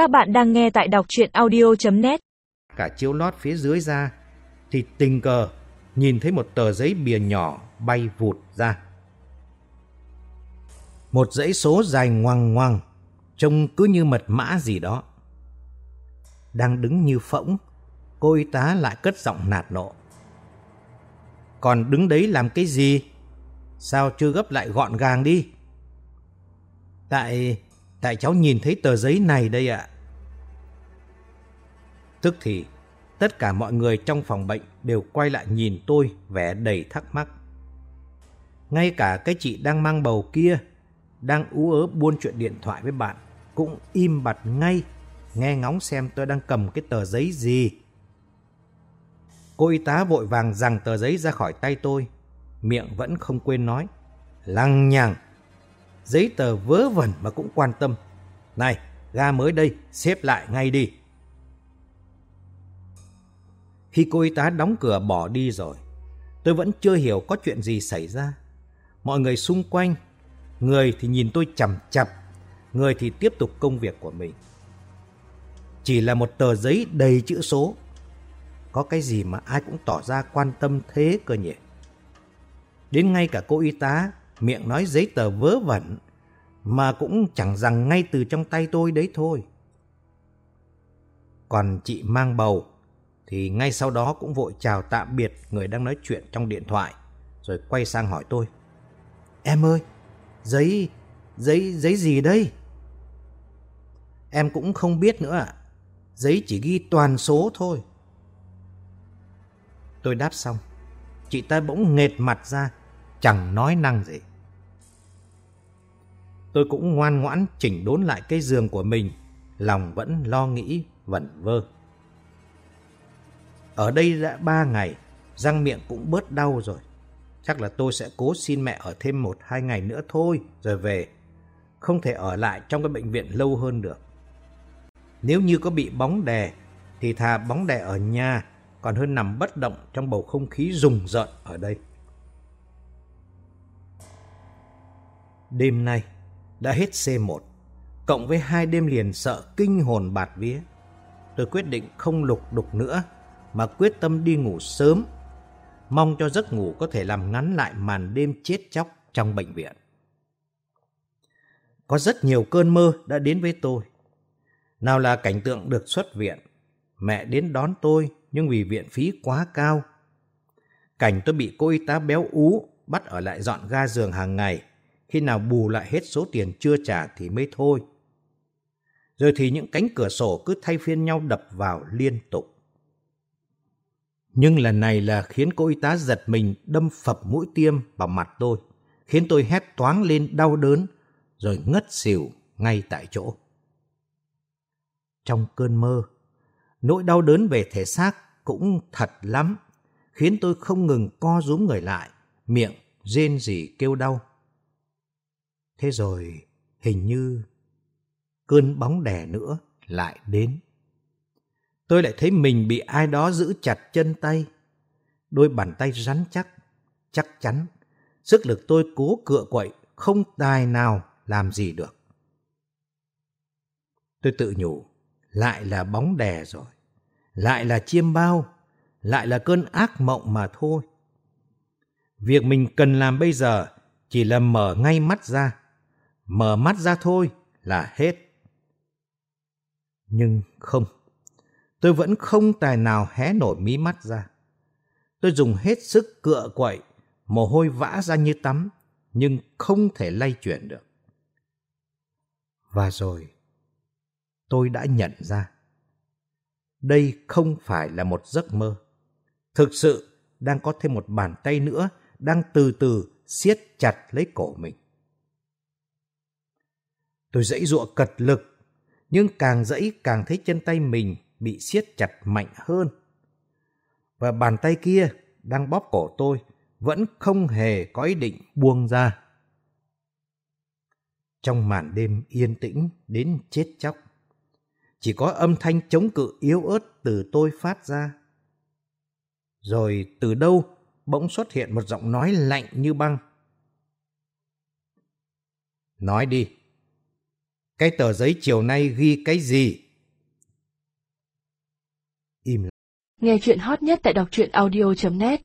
Các bạn đang nghe tại đọc chuyện audio.net Cả chiếu lót phía dưới ra thì tình cờ nhìn thấy một tờ giấy bìa nhỏ bay vụt ra. Một dãy số dài ngoằng ngoằng, trông cứ như mật mã gì đó. Đang đứng như phỗng, cô y tá lại cất giọng nạt nộ. Còn đứng đấy làm cái gì? Sao chưa gấp lại gọn gàng đi? Tại tại cháu nhìn thấy tờ giấy này đây ạ. Tức thì, tất cả mọi người trong phòng bệnh đều quay lại nhìn tôi vẻ đầy thắc mắc. Ngay cả cái chị đang mang bầu kia, đang ú ớ buôn chuyện điện thoại với bạn, cũng im bặt ngay, nghe ngóng xem tôi đang cầm cái tờ giấy gì. Cô y tá vội vàng giằng tờ giấy ra khỏi tay tôi, miệng vẫn không quên nói. Lăng nhằng, giấy tờ vớ vẩn mà cũng quan tâm. Này, ga mới đây, xếp lại ngay đi. Khi cô y tá đóng cửa bỏ đi rồi, tôi vẫn chưa hiểu có chuyện gì xảy ra. Mọi người xung quanh, người thì nhìn tôi chằm chằm người thì tiếp tục công việc của mình. Chỉ là một tờ giấy đầy chữ số. Có cái gì mà ai cũng tỏ ra quan tâm thế cơ nhỉ? Đến ngay cả cô y tá, miệng nói giấy tờ vớ vẩn, mà cũng chẳng rằng ngay từ trong tay tôi đấy thôi. Còn chị mang bầu, thì ngay sau đó cũng vội chào tạm biệt người đang nói chuyện trong điện thoại, rồi quay sang hỏi tôi. Em ơi, giấy, giấy, giấy gì đây? Em cũng không biết nữa ạ. Giấy chỉ ghi toàn số thôi. Tôi đáp xong, chị ta bỗng nghệt mặt ra, chẳng nói năng gì. Tôi cũng ngoan ngoãn chỉnh đốn lại cái giường của mình, lòng vẫn lo nghĩ, vẩn vơ. Ở đây đã ba ngày, răng miệng cũng bớt đau rồi. Chắc là tôi sẽ cố xin mẹ ở thêm một hai ngày nữa thôi, rồi về. Không thể ở lại trong cái bệnh viện lâu hơn được. Nếu như có bị bóng đè, thì thà bóng đè ở nhà, còn hơn nằm bất động trong bầu không khí rùng rợn ở đây. Đêm nay đã hết C1, cộng với hai đêm liền sợ kinh hồn bạt vía. Tôi quyết định không lục đục nữa, mà quyết tâm đi ngủ sớm, mong cho giấc ngủ có thể làm ngắn lại màn đêm chết chóc trong bệnh viện. Có rất nhiều cơn mơ đã đến với tôi. Nào là cảnh tượng được xuất viện, mẹ đến đón tôi nhưng vì viện phí quá cao. Cảnh tôi bị cô y tá béo ú bắt ở lại dọn ga giường hàng ngày, khi nào bù lại hết số tiền chưa trả thì mới thôi. Rồi thì những cánh cửa sổ cứ thay phiên nhau đập vào liên tục. Nhưng lần này là khiến cô y tá giật mình đâm phập mũi tiêm vào mặt tôi, khiến tôi hét toáng lên đau đớn, rồi ngất xỉu ngay tại chỗ. Trong cơn mơ, nỗi đau đớn về thể xác cũng thật lắm, khiến tôi không ngừng co rúm người lại, miệng rên rỉ kêu đau. Thế rồi hình như cơn bóng đè nữa lại đến tôi lại thấy mình bị ai đó giữ chặt chân tay. Đôi bàn tay rắn chắc, chắc chắn. Sức lực tôi cố cựa quậy, không tài nào làm gì được. Tôi tự nhủ, lại là bóng đè rồi. Lại là chiêm bao, lại là cơn ác mộng mà thôi. Việc mình cần làm bây giờ chỉ là mở ngay mắt ra. Mở mắt ra thôi là hết. Nhưng không tôi vẫn không tài nào hé nổi mí mắt ra. Tôi dùng hết sức cựa quậy, mồ hôi vã ra như tắm, nhưng không thể lay chuyển được. Và rồi, tôi đã nhận ra, đây không phải là một giấc mơ. Thực sự đang có thêm một bàn tay nữa đang từ từ siết chặt lấy cổ mình. Tôi dãy dụa cật lực, nhưng càng dãy càng thấy chân tay mình bị siết chặt mạnh hơn. Và bàn tay kia đang bóp cổ tôi vẫn không hề có ý định buông ra. Trong màn đêm yên tĩnh đến chết chóc, chỉ có âm thanh chống cự yếu ớt từ tôi phát ra. Rồi từ đâu bỗng xuất hiện một giọng nói lạnh như băng. Nói đi, cái tờ giấy chiều nay ghi cái gì? Im lặng. Nghe chuyện hot nhất tại đọc truyện audio.net